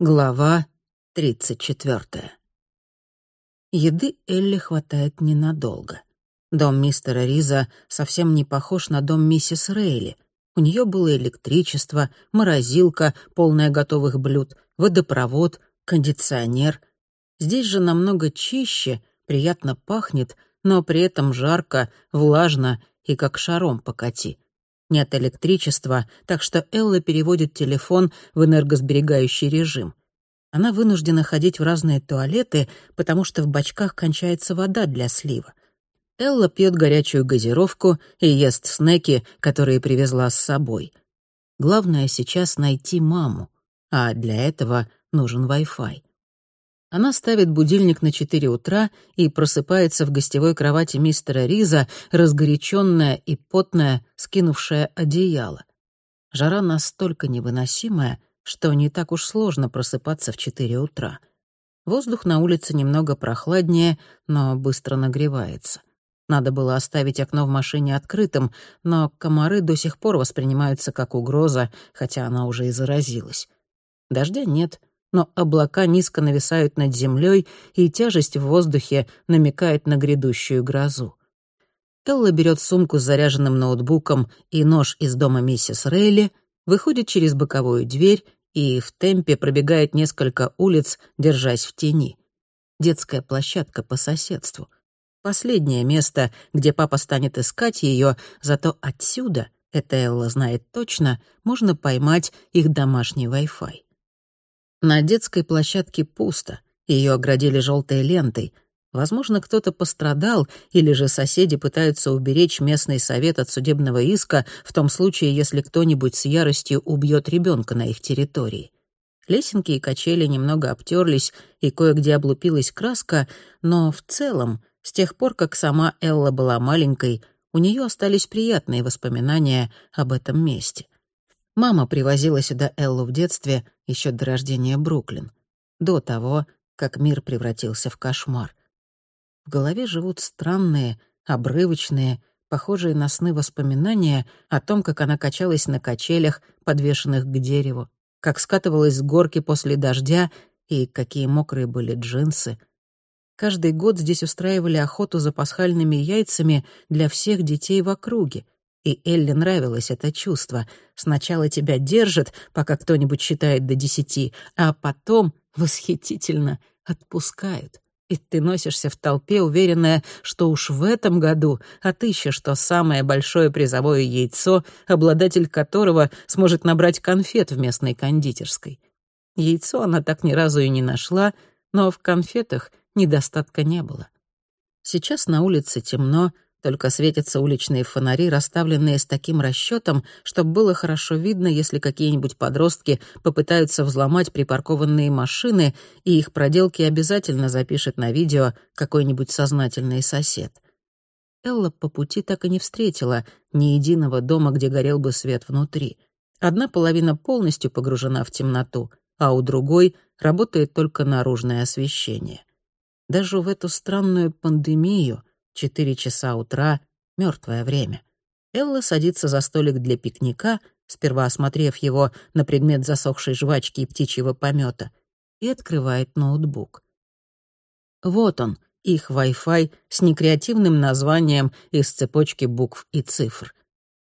Глава тридцать четвертая. Еды Элли хватает ненадолго. Дом мистера Риза совсем не похож на дом миссис Рейли. У нее было электричество, морозилка, полная готовых блюд, водопровод, кондиционер. Здесь же намного чище, приятно пахнет, но при этом жарко, влажно и как шаром покати. Нет электричества, так что Элла переводит телефон в энергосберегающий режим. Она вынуждена ходить в разные туалеты, потому что в бачках кончается вода для слива. Элла пьет горячую газировку и ест снеки, которые привезла с собой. Главное сейчас найти маму, а для этого нужен Wi-Fi. Она ставит будильник на 4 утра и просыпается в гостевой кровати мистера Риза, разгоряченная и потная, скинувшая одеяло. Жара настолько невыносимая, что не так уж сложно просыпаться в 4 утра. Воздух на улице немного прохладнее, но быстро нагревается. Надо было оставить окно в машине открытым, но комары до сих пор воспринимаются как угроза, хотя она уже и заразилась. Дождя нет, но облака низко нависают над землей, и тяжесть в воздухе намекает на грядущую грозу. Элла берет сумку с заряженным ноутбуком и нож из дома миссис Рейли, выходит через боковую дверь и в темпе пробегает несколько улиц, держась в тени. Детская площадка по соседству. Последнее место, где папа станет искать ее, зато отсюда, это Элла знает точно, можно поймать их домашний Wi-Fi. На детской площадке пусто, ее оградили желтой лентой. Возможно, кто-то пострадал, или же соседи пытаются уберечь местный совет от судебного иска в том случае, если кто-нибудь с яростью убьет ребенка на их территории. Лесенки и качели немного обтерлись, и кое-где облупилась краска, но в целом, с тех пор, как сама Элла была маленькой, у нее остались приятные воспоминания об этом месте — Мама привозила сюда Эллу в детстве еще до рождения Бруклин, до того, как мир превратился в кошмар. В голове живут странные, обрывочные, похожие на сны воспоминания о том, как она качалась на качелях, подвешенных к дереву, как скатывалась с горки после дождя и какие мокрые были джинсы. Каждый год здесь устраивали охоту за пасхальными яйцами для всех детей в округе — и Элли нравилось это чувство. Сначала тебя держат, пока кто-нибудь считает до десяти, а потом, восхитительно, отпускают. И ты носишься в толпе, уверенная, что уж в этом году отыщешь то самое большое призовое яйцо, обладатель которого сможет набрать конфет в местной кондитерской. Яйцо она так ни разу и не нашла, но в конфетах недостатка не было. Сейчас на улице темно, только светятся уличные фонари, расставленные с таким расчетом, чтобы было хорошо видно, если какие-нибудь подростки попытаются взломать припаркованные машины, и их проделки обязательно запишет на видео какой-нибудь сознательный сосед. Элла по пути так и не встретила ни единого дома, где горел бы свет внутри. Одна половина полностью погружена в темноту, а у другой работает только наружное освещение. Даже в эту странную пандемию — Четыре часа утра — мертвое время. Элла садится за столик для пикника, сперва осмотрев его на предмет засохшей жвачки и птичьего помета, и открывает ноутбук. Вот он, их Wi-Fi с некреативным названием из цепочки букв и цифр.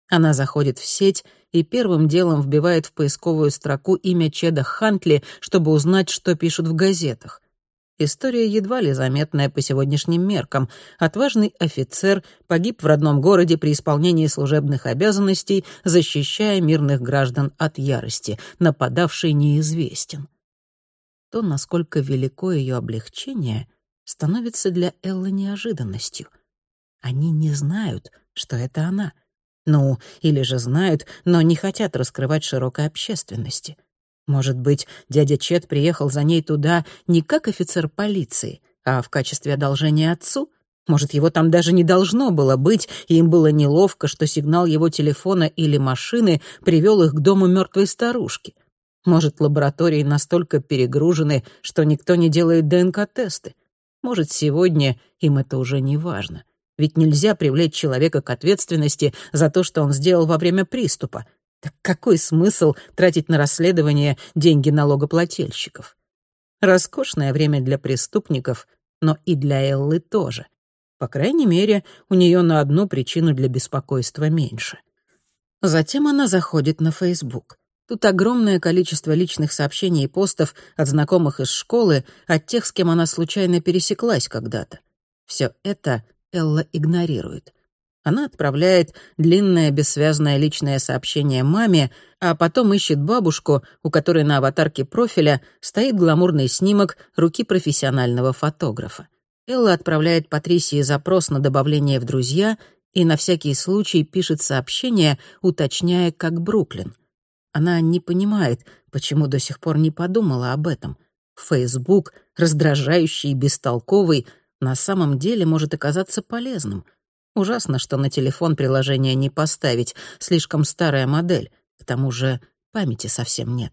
Она заходит в сеть и первым делом вбивает в поисковую строку имя Чеда Хантли, чтобы узнать, что пишут в газетах. История едва ли заметная по сегодняшним меркам. Отважный офицер погиб в родном городе при исполнении служебных обязанностей, защищая мирных граждан от ярости. Нападавший неизвестен. То, насколько велико ее облегчение, становится для Эллы неожиданностью. Они не знают, что это она. Ну, или же знают, но не хотят раскрывать широкой общественности. Может быть, дядя Чет приехал за ней туда не как офицер полиции, а в качестве одолжения отцу? Может, его там даже не должно было быть, и им было неловко, что сигнал его телефона или машины привел их к дому мертвой старушки. Может, лаборатории настолько перегружены, что никто не делает ДНК-тесты. Может, сегодня им это уже не важно. Ведь нельзя привлечь человека к ответственности за то, что он сделал во время приступа. Так какой смысл тратить на расследование деньги налогоплательщиков? Роскошное время для преступников, но и для Эллы тоже. По крайней мере, у нее на одну причину для беспокойства меньше. Затем она заходит на Facebook. Тут огромное количество личных сообщений и постов от знакомых из школы, от тех, с кем она случайно пересеклась когда-то. Все это Элла игнорирует. Она отправляет длинное бессвязное личное сообщение маме, а потом ищет бабушку, у которой на аватарке профиля стоит гламурный снимок руки профессионального фотографа. Элла отправляет Патрисии запрос на добавление в друзья и на всякий случай пишет сообщение, уточняя, как Бруклин. Она не понимает, почему до сих пор не подумала об этом. Фейсбук, раздражающий и бестолковый, на самом деле может оказаться полезным. Ужасно, что на телефон приложение не поставить, слишком старая модель, к тому же памяти совсем нет.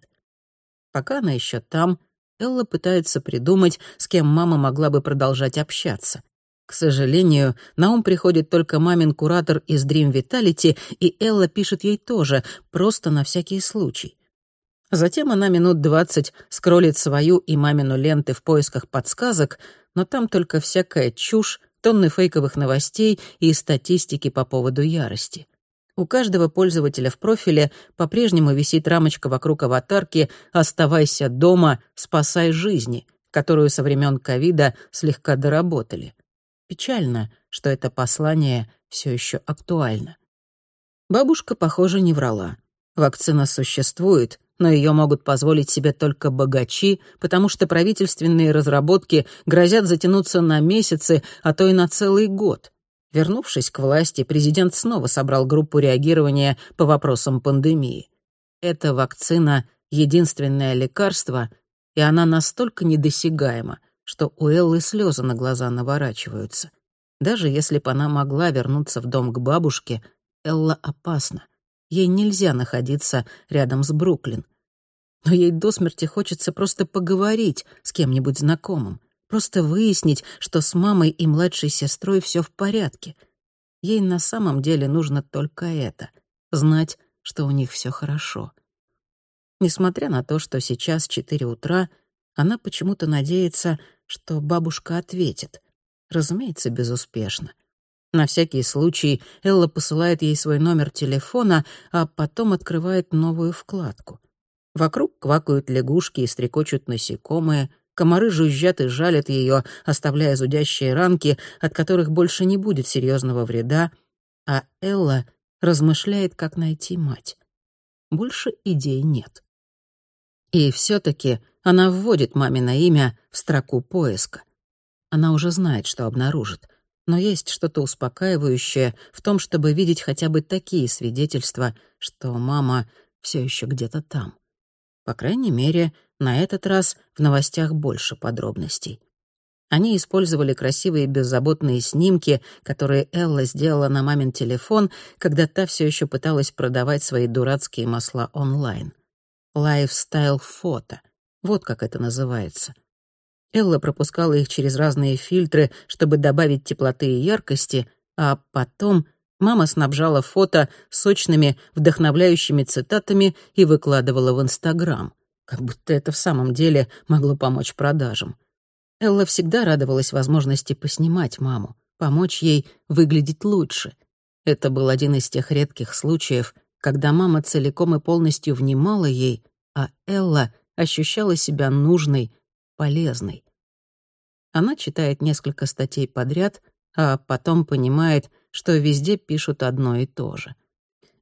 Пока она еще там, Элла пытается придумать, с кем мама могла бы продолжать общаться. К сожалению, на ум приходит только мамин куратор из Dream Vitality, и Элла пишет ей тоже, просто на всякий случай. Затем она минут двадцать скроллит свою и мамину ленты в поисках подсказок, но там только всякая чушь, тонны фейковых новостей и статистики по поводу ярости. У каждого пользователя в профиле по-прежнему висит рамочка вокруг аватарки «Оставайся дома, спасай жизни», которую со времен ковида слегка доработали. Печально, что это послание все еще актуально. Бабушка, похоже, не врала. Вакцина существует, но ее могут позволить себе только богачи, потому что правительственные разработки грозят затянуться на месяцы, а то и на целый год. Вернувшись к власти, президент снова собрал группу реагирования по вопросам пандемии. Эта вакцина — единственное лекарство, и она настолько недосягаема, что у Эллы слезы на глаза наворачиваются. Даже если бы она могла вернуться в дом к бабушке, Элла опасна. Ей нельзя находиться рядом с Бруклин. Но ей до смерти хочется просто поговорить с кем-нибудь знакомым, просто выяснить, что с мамой и младшей сестрой все в порядке. Ей на самом деле нужно только это — знать, что у них все хорошо. Несмотря на то, что сейчас четыре утра, она почему-то надеется, что бабушка ответит. Разумеется, безуспешно. На всякий случай Элла посылает ей свой номер телефона, а потом открывает новую вкладку. Вокруг квакают лягушки и стрекочут насекомые, комары жужжат и жалят ее, оставляя зудящие ранки, от которых больше не будет серьезного вреда, а Элла размышляет, как найти мать. Больше идей нет. И все-таки она вводит мамино имя в строку поиска. Она уже знает, что обнаружит, но есть что-то успокаивающее в том, чтобы видеть хотя бы такие свидетельства, что мама все еще где-то там. По крайней мере, на этот раз в новостях больше подробностей. Они использовали красивые беззаботные снимки, которые Элла сделала на мамин телефон, когда та все еще пыталась продавать свои дурацкие масла онлайн. Лайфстайл-фото. Вот как это называется. Элла пропускала их через разные фильтры, чтобы добавить теплоты и яркости, а потом мама снабжала фото сочными, вдохновляющими цитатами и выкладывала в Инстаграм. Как будто это в самом деле могло помочь продажам. Элла всегда радовалась возможности поснимать маму, помочь ей выглядеть лучше. Это был один из тех редких случаев, когда мама целиком и полностью внимала ей, а Элла ощущала себя нужной, полезной. Она читает несколько статей подряд, а потом понимает, что везде пишут одно и то же.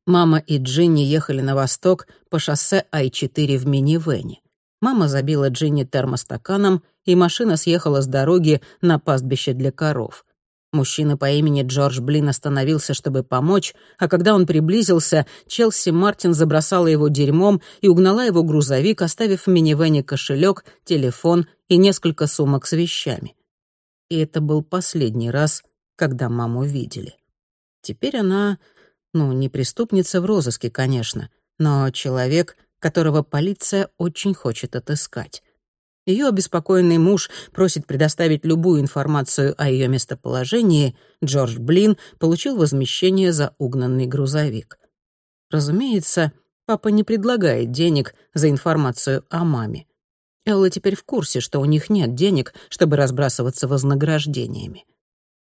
Мама и Джинни ехали на восток по шоссе Ай-4 в минивэне. Мама забила Джинни термостаканом, и машина съехала с дороги на пастбище для коров. Мужчина по имени Джордж Блин остановился, чтобы помочь, а когда он приблизился, Челси Мартин забросала его дерьмом и угнала его грузовик, оставив в минивэне кошелек, телефон и несколько сумок с вещами. И это был последний раз, когда маму видели. Теперь она, ну, не преступница в розыске, конечно, но человек, которого полиция очень хочет отыскать. Ее обеспокоенный муж просит предоставить любую информацию о ее местоположении. Джордж Блин получил возмещение за угнанный грузовик. Разумеется, Папа не предлагает денег за информацию о маме. Элла теперь в курсе, что у них нет денег, чтобы разбрасываться вознаграждениями.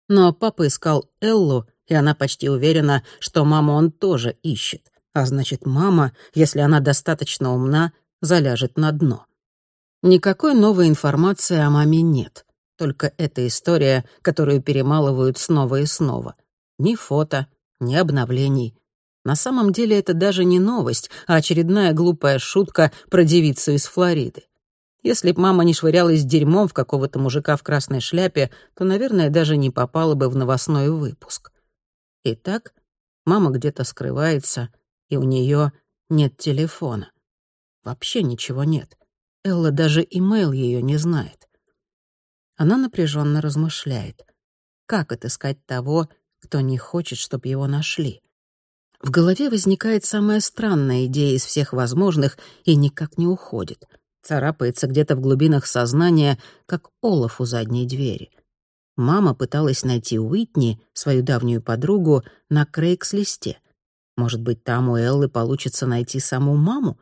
Но папа искал Эллу, и она почти уверена, что маму он тоже ищет. А значит, мама, если она достаточно умна, заляжет на дно. Никакой новой информации о маме нет. Только эта история, которую перемалывают снова и снова. Ни фото, ни обновлений. На самом деле это даже не новость, а очередная глупая шутка про девицу из Флориды. Если б мама не швырялась дерьмом в какого-то мужика в красной шляпе, то, наверное, даже не попала бы в новостной выпуск. Итак, мама где-то скрывается, и у нее нет телефона. Вообще ничего нет. Элла даже имейл ее не знает. Она напряженно размышляет. Как отыскать того, кто не хочет, чтобы его нашли? В голове возникает самая странная идея из всех возможных и никак не уходит. Царапается где-то в глубинах сознания, как олов у задней двери. Мама пыталась найти Уитни, свою давнюю подругу, на Крейгс-листе. Может быть, там у Эллы получится найти саму маму?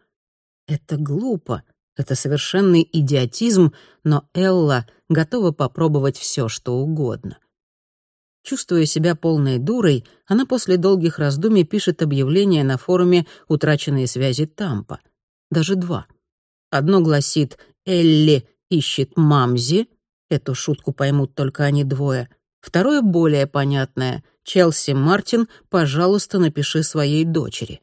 Это глупо, это совершенный идиотизм, но Элла готова попробовать все, что угодно. Чувствуя себя полной дурой, она после долгих раздумий пишет объявление на форуме «Утраченные связи Тампа». Даже два. Одно гласит «Элли ищет Мамзи», эту шутку поймут только они двое. Второе более понятное «Челси Мартин, пожалуйста, напиши своей дочери».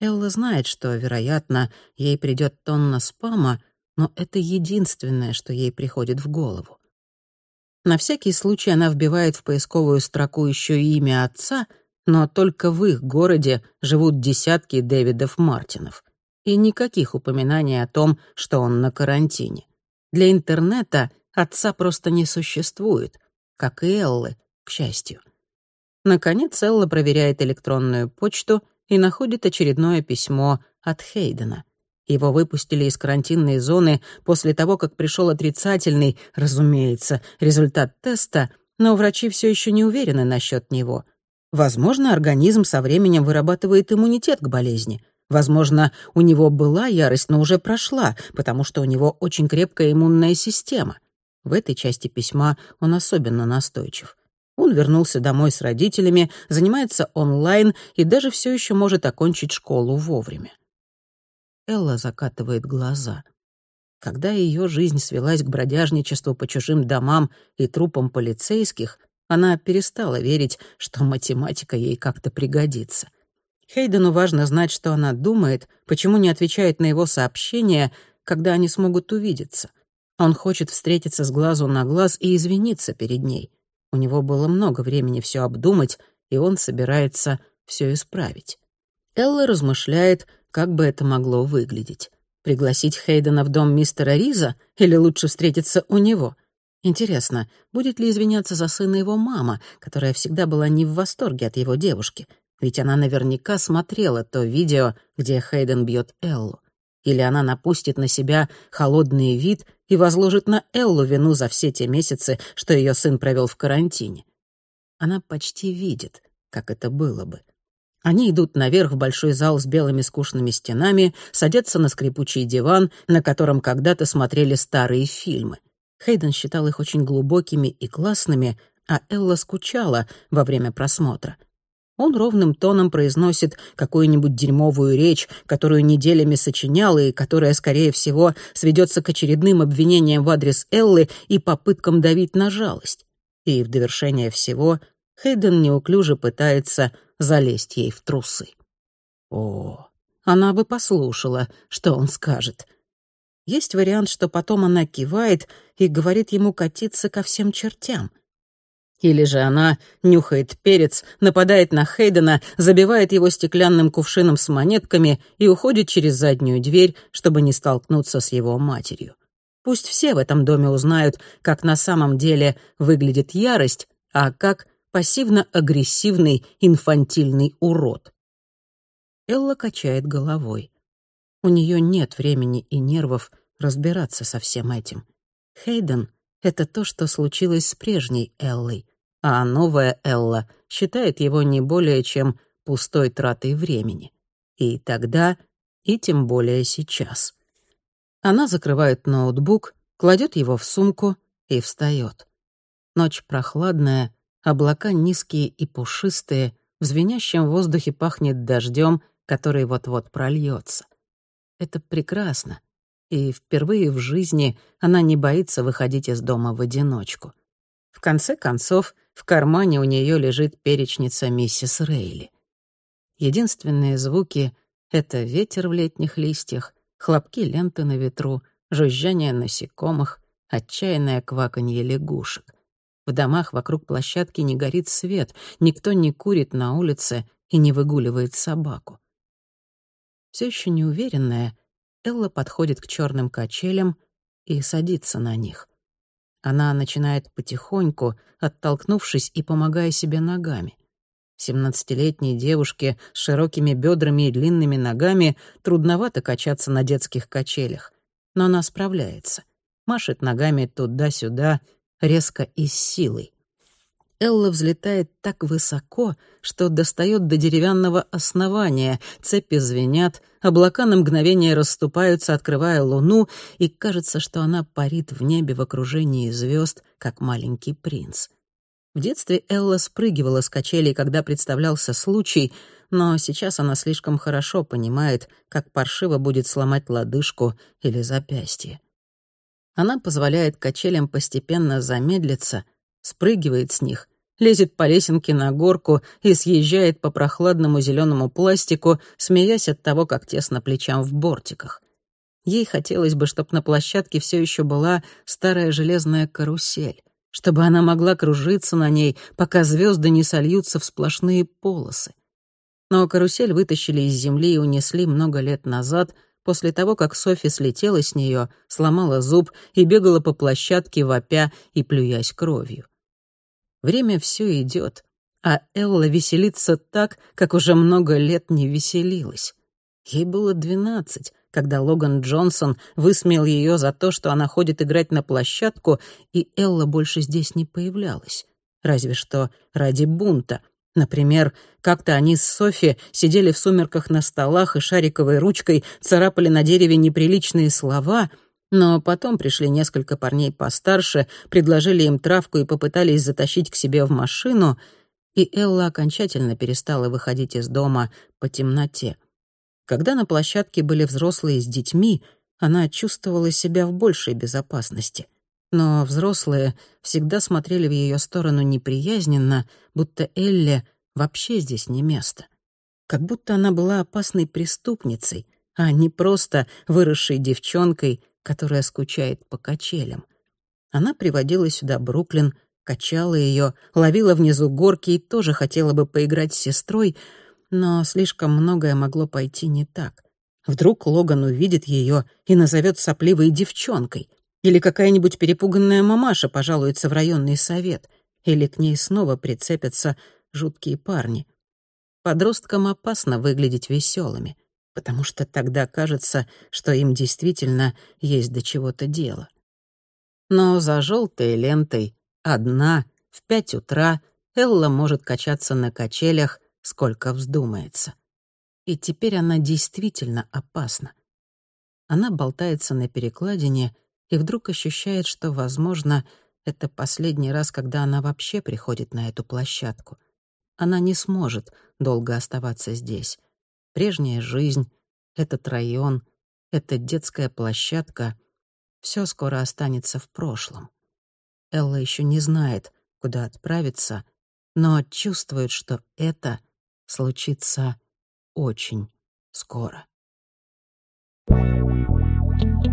Элла знает, что, вероятно, ей придет тонна спама, но это единственное, что ей приходит в голову. На всякий случай она вбивает в поисковую строку еще и имя отца, но только в их городе живут десятки Дэвидов Мартинов. И никаких упоминаний о том, что он на карантине. Для интернета отца просто не существует, как и Эллы, к счастью. Наконец Элла проверяет электронную почту и находит очередное письмо от Хейдена — его выпустили из карантинной зоны после того, как пришел отрицательный, разумеется, результат теста, но врачи все еще не уверены насчет него. Возможно, организм со временем вырабатывает иммунитет к болезни. Возможно, у него была ярость, но уже прошла, потому что у него очень крепкая иммунная система. В этой части письма он особенно настойчив. Он вернулся домой с родителями, занимается онлайн и даже все еще может окончить школу вовремя. Элла закатывает глаза. Когда ее жизнь свелась к бродяжничеству по чужим домам и трупам полицейских, она перестала верить, что математика ей как-то пригодится. Хейдену важно знать, что она думает, почему не отвечает на его сообщения, когда они смогут увидеться. Он хочет встретиться с глазу на глаз и извиниться перед ней. У него было много времени все обдумать, и он собирается все исправить. Элла размышляет, как бы это могло выглядеть. Пригласить Хейдена в дом мистера Риза или лучше встретиться у него? Интересно, будет ли извиняться за сына его мама, которая всегда была не в восторге от его девушки? Ведь она наверняка смотрела то видео, где Хейден бьет Эллу. Или она напустит на себя холодный вид и возложит на Эллу вину за все те месяцы, что ее сын провел в карантине. Она почти видит, как это было бы. Они идут наверх в большой зал с белыми скучными стенами, садятся на скрипучий диван, на котором когда-то смотрели старые фильмы. Хейден считал их очень глубокими и классными, а Элла скучала во время просмотра. Он ровным тоном произносит какую-нибудь дерьмовую речь, которую неделями сочинял и которая, скорее всего, сведется к очередным обвинениям в адрес Эллы и попыткам давить на жалость. И в довершение всего Хейден неуклюже пытается залезть ей в трусы. О, она бы послушала, что он скажет. Есть вариант, что потом она кивает и говорит ему катиться ко всем чертям. Или же она нюхает перец, нападает на Хейдена, забивает его стеклянным кувшином с монетками и уходит через заднюю дверь, чтобы не столкнуться с его матерью. Пусть все в этом доме узнают, как на самом деле выглядит ярость, а как пассивно-агрессивный инфантильный урод. Элла качает головой. У нее нет времени и нервов разбираться со всем этим. Хейден — это то, что случилось с прежней Эллой, а новая Элла считает его не более чем пустой тратой времени. И тогда и тем более сейчас. Она закрывает ноутбук, кладет его в сумку и встает. Ночь прохладная, облака низкие и пушистые, в звенящем воздухе пахнет дождем, который вот-вот прольется. Это прекрасно, и впервые в жизни она не боится выходить из дома в одиночку. В конце концов, в кармане у нее лежит перечница миссис Рейли. Единственные звуки — это ветер в летних листьях, хлопки ленты на ветру, жужжание насекомых, отчаянное кваканье лягушек. В домах вокруг площадки не горит свет, никто не курит на улице и не выгуливает собаку. Все еще неуверенная, Элла подходит к черным качелям и садится на них. Она начинает потихоньку, оттолкнувшись и помогая себе ногами. Семнадцатилетней девушке с широкими бедрами и длинными ногами трудновато качаться на детских качелях, но она справляется. Машет ногами туда-сюда, резко и с силой. Элла взлетает так высоко, что достает до деревянного основания, цепи звенят, облака на мгновение расступаются, открывая луну, и кажется, что она парит в небе в окружении звезд, как маленький принц. В детстве Элла спрыгивала с качелей, когда представлялся случай, но сейчас она слишком хорошо понимает, как паршиво будет сломать лодыжку или запястье. Она позволяет качелям постепенно замедлиться — спрыгивает с них, лезет по лесенке на горку и съезжает по прохладному зеленому пластику, смеясь от того, как тесно плечам в бортиках. Ей хотелось бы, чтобы на площадке все еще была старая железная карусель, чтобы она могла кружиться на ней, пока звезды не сольются в сплошные полосы. Но карусель вытащили из земли и унесли много лет назад, после того, как Софи слетела с нее, сломала зуб и бегала по площадке, вопя и плюясь кровью. Время все идет, а Элла веселится так, как уже много лет не веселилась. Ей было двенадцать, когда Логан Джонсон высмеял ее за то, что она ходит играть на площадку, и Элла больше здесь не появлялась. Разве что ради бунта. Например, как-то они с Софи сидели в сумерках на столах и шариковой ручкой царапали на дереве неприличные слова — но потом пришли несколько парней постарше, предложили им травку и попытались затащить к себе в машину, и Элла окончательно перестала выходить из дома по темноте. Когда на площадке были взрослые с детьми, она чувствовала себя в большей безопасности. Но взрослые всегда смотрели в ее сторону неприязненно, будто Элле вообще здесь не место. Как будто она была опасной преступницей, а не просто выросшей девчонкой, которая скучает по качелям. Она приводила сюда Бруклин, качала ее, ловила внизу горки и тоже хотела бы поиграть с сестрой, но слишком многое могло пойти не так. Вдруг Логан увидит ее и назовет сопливой девчонкой, или какая-нибудь перепуганная мамаша пожалуется в районный совет, или к ней снова прицепятся жуткие парни. Подросткам опасно выглядеть веселыми потому что тогда кажется, что им действительно есть до чего-то дело. Но за желтой лентой одна в пять утра Элла может качаться на качелях, сколько вздумается. И теперь она действительно опасна. Она болтается на перекладине и вдруг ощущает, что, возможно, это последний раз, когда она вообще приходит на эту площадку. Она не сможет долго оставаться здесь. Прежняя жизнь, этот район, эта детская площадка — все скоро останется в прошлом. Элла еще не знает, куда отправиться, но чувствует, что это случится очень скоро. Thank you.